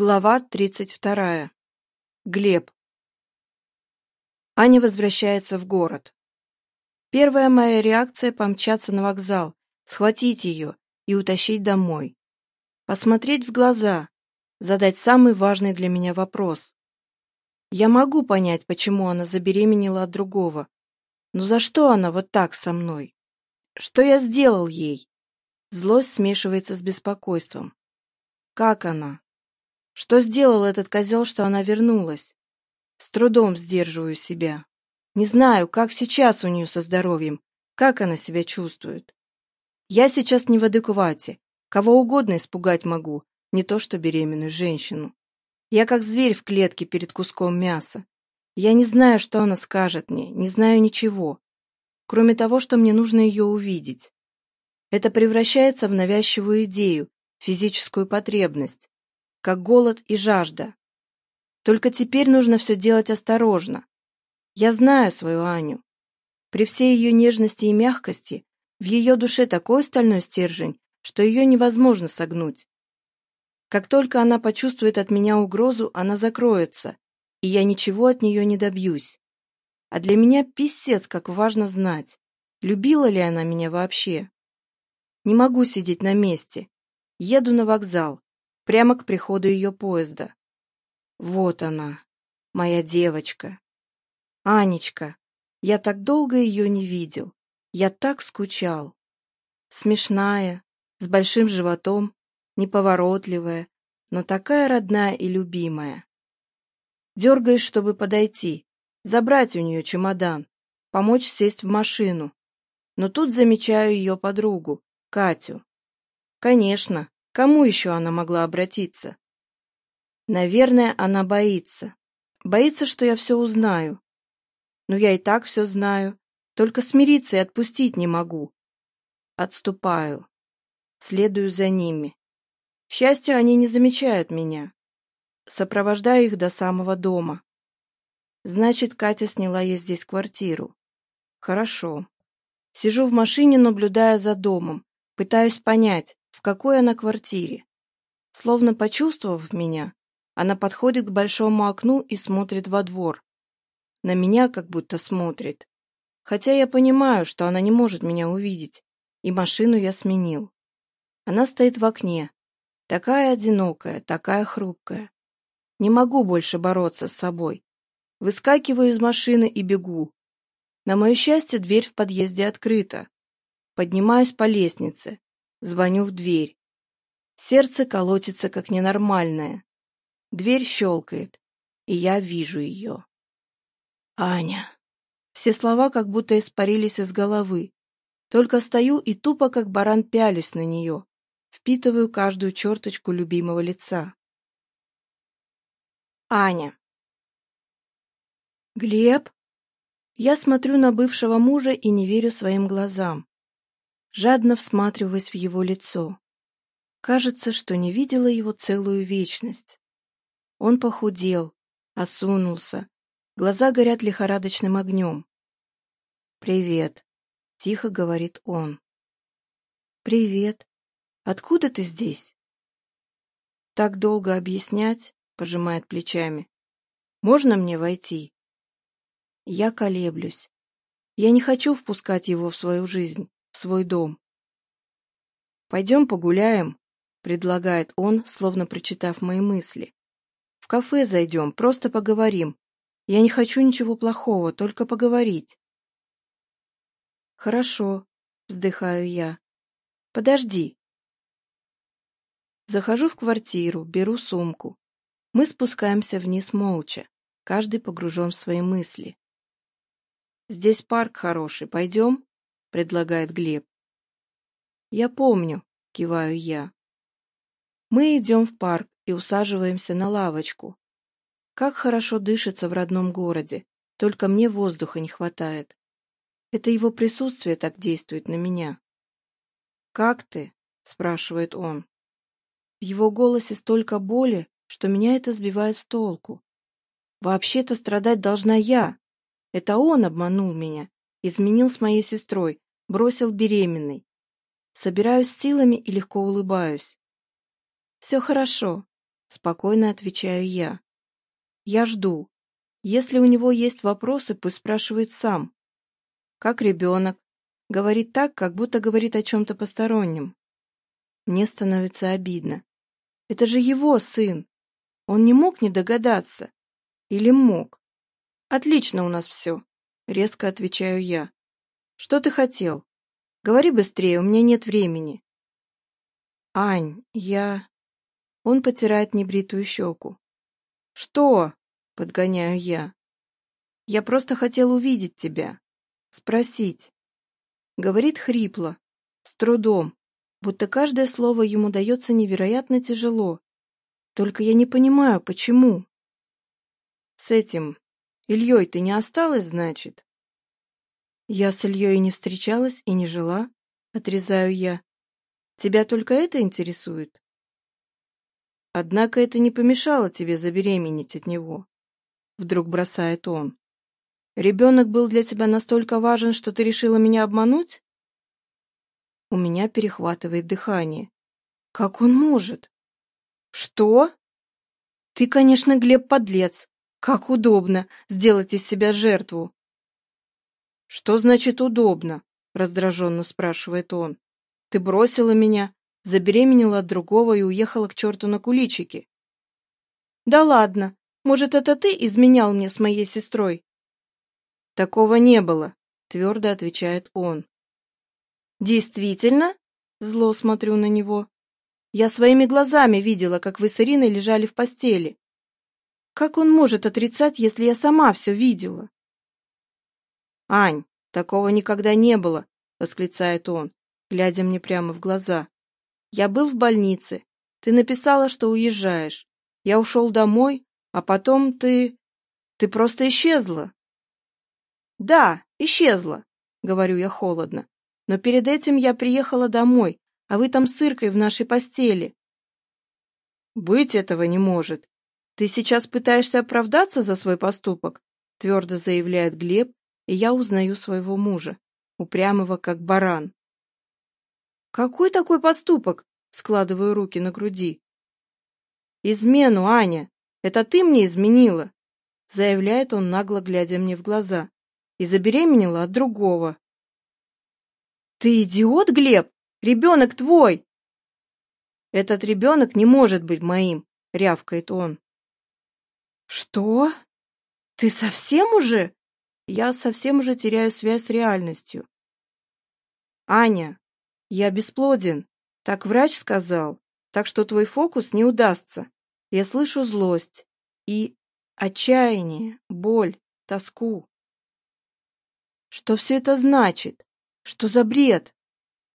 Глава 32. Глеб. Аня возвращается в город. Первая моя реакция — помчаться на вокзал, схватить ее и утащить домой. Посмотреть в глаза, задать самый важный для меня вопрос. Я могу понять, почему она забеременела от другого. Но за что она вот так со мной? Что я сделал ей? Злость смешивается с беспокойством. Как она? Что сделал этот козел, что она вернулась? С трудом сдерживаю себя. Не знаю, как сейчас у нее со здоровьем, как она себя чувствует. Я сейчас не в адеквате, кого угодно испугать могу, не то что беременную женщину. Я как зверь в клетке перед куском мяса. Я не знаю, что она скажет мне, не знаю ничего, кроме того, что мне нужно ее увидеть. Это превращается в навязчивую идею, физическую потребность, как голод и жажда. Только теперь нужно все делать осторожно. Я знаю свою Аню. При всей ее нежности и мягкости в ее душе такой стальной стержень, что ее невозможно согнуть. Как только она почувствует от меня угрозу, она закроется, и я ничего от нее не добьюсь. А для меня писец, как важно знать, любила ли она меня вообще. Не могу сидеть на месте. Еду на вокзал прямо к приходу ее поезда. Вот она, моя девочка. Анечка, я так долго ее не видел. Я так скучал. Смешная, с большим животом, неповоротливая, но такая родная и любимая. Дергаюсь, чтобы подойти, забрать у нее чемодан, помочь сесть в машину. Но тут замечаю ее подругу, Катю. Конечно, Кому еще она могла обратиться? Наверное, она боится. Боится, что я все узнаю. Но я и так все знаю. Только смириться и отпустить не могу. Отступаю. Следую за ними. К счастью, они не замечают меня. Сопровождаю их до самого дома. Значит, Катя сняла ей здесь квартиру. Хорошо. Сижу в машине, наблюдая за домом. Пытаюсь понять, в какой она квартире. Словно почувствовав меня, она подходит к большому окну и смотрит во двор. На меня как будто смотрит. Хотя я понимаю, что она не может меня увидеть, и машину я сменил. Она стоит в окне, такая одинокая, такая хрупкая. Не могу больше бороться с собой. Выскакиваю из машины и бегу. На мое счастье, дверь в подъезде открыта. Поднимаюсь по лестнице. Звоню в дверь. Сердце колотится, как ненормальное. Дверь щелкает, и я вижу ее. «Аня!» Все слова как будто испарились из головы. Только стою и тупо, как баран, пялюсь на нее. Впитываю каждую черточку любимого лица. Аня. «Глеб?» Я смотрю на бывшего мужа и не верю своим глазам жадно всматриваясь в его лицо. Кажется, что не видела его целую вечность. Он похудел, осунулся, глаза горят лихорадочным огнем. «Привет», — тихо говорит он. «Привет. Откуда ты здесь?» «Так долго объяснять», — пожимает плечами. «Можно мне войти?» Я колеблюсь. Я не хочу впускать его в свою жизнь свой дом. «Пойдем погуляем», — предлагает он, словно прочитав мои мысли. «В кафе зайдем, просто поговорим. Я не хочу ничего плохого, только поговорить». «Хорошо», — вздыхаю я. «Подожди». Захожу в квартиру, беру сумку. Мы спускаемся вниз молча, каждый погружен в свои мысли. «Здесь парк хороший, пойдем?» — предлагает Глеб. «Я помню», — киваю я. Мы идем в парк и усаживаемся на лавочку. Как хорошо дышится в родном городе, только мне воздуха не хватает. Это его присутствие так действует на меня. «Как ты?» — спрашивает он. В его голосе столько боли, что меня это сбивает с толку. Вообще-то страдать должна я. Это он обманул меня Изменил с моей сестрой, бросил беременной. Собираюсь силами и легко улыбаюсь. «Все хорошо», — спокойно отвечаю я. «Я жду. Если у него есть вопросы, пусть спрашивает сам. Как ребенок?» Говорит так, как будто говорит о чем-то постороннем. Мне становится обидно. Это же его сын. Он не мог не догадаться. Или мог. Отлично у нас все. Резко отвечаю я. Что ты хотел? Говори быстрее, у меня нет времени. Ань, я... Он потирает небритую щеку. Что? Подгоняю я. Я просто хотел увидеть тебя. Спросить. Говорит хрипло, с трудом, будто каждое слово ему дается невероятно тяжело. Только я не понимаю, почему. С этим Ильей ты не осталась, значит?» «Я с Ильей не встречалась и не жила», — отрезаю я. «Тебя только это интересует?» «Однако это не помешало тебе забеременеть от него», — вдруг бросает он. «Ребенок был для тебя настолько важен, что ты решила меня обмануть?» У меня перехватывает дыхание. «Как он может?» «Что?» «Ты, конечно, Глеб, подлец, как удобно сделать из себя жертву. Что значит удобно? раздраженно спрашивает он. Ты бросила меня, забеременела от другого и уехала к черту на куличики. Да ладно, может, это ты изменял мне с моей сестрой? Такого не было, твердо отвечает он. Действительно? Зло смотрю на него. Я своими глазами видела, как вы с Ириной лежали в постели. Как он может отрицать, если я сама все видела? «Ань, такого никогда не было!» — восклицает он, глядя мне прямо в глаза. «Я был в больнице. Ты написала, что уезжаешь. Я ушел домой, а потом ты... Ты просто исчезла!» «Да, исчезла!» — говорю я холодно. «Но перед этим я приехала домой, а вы там с Иркой в нашей постели». «Быть этого не может!» Ты сейчас пытаешься оправдаться за свой поступок? Твердо заявляет Глеб, и я узнаю своего мужа, упрямого как баран. Какой такой поступок? Складываю руки на груди. Измену, Аня! Это ты мне изменила! Заявляет он, нагло глядя мне в глаза. И забеременела от другого. Ты идиот, Глеб? Ребенок твой! Этот ребенок не может быть моим, рявкает он. «Что? Ты совсем уже?» Я совсем уже теряю связь с реальностью. «Аня, я бесплоден. Так врач сказал. Так что твой фокус не удастся. Я слышу злость и отчаяние, боль, тоску. Что все это значит? Что за бред?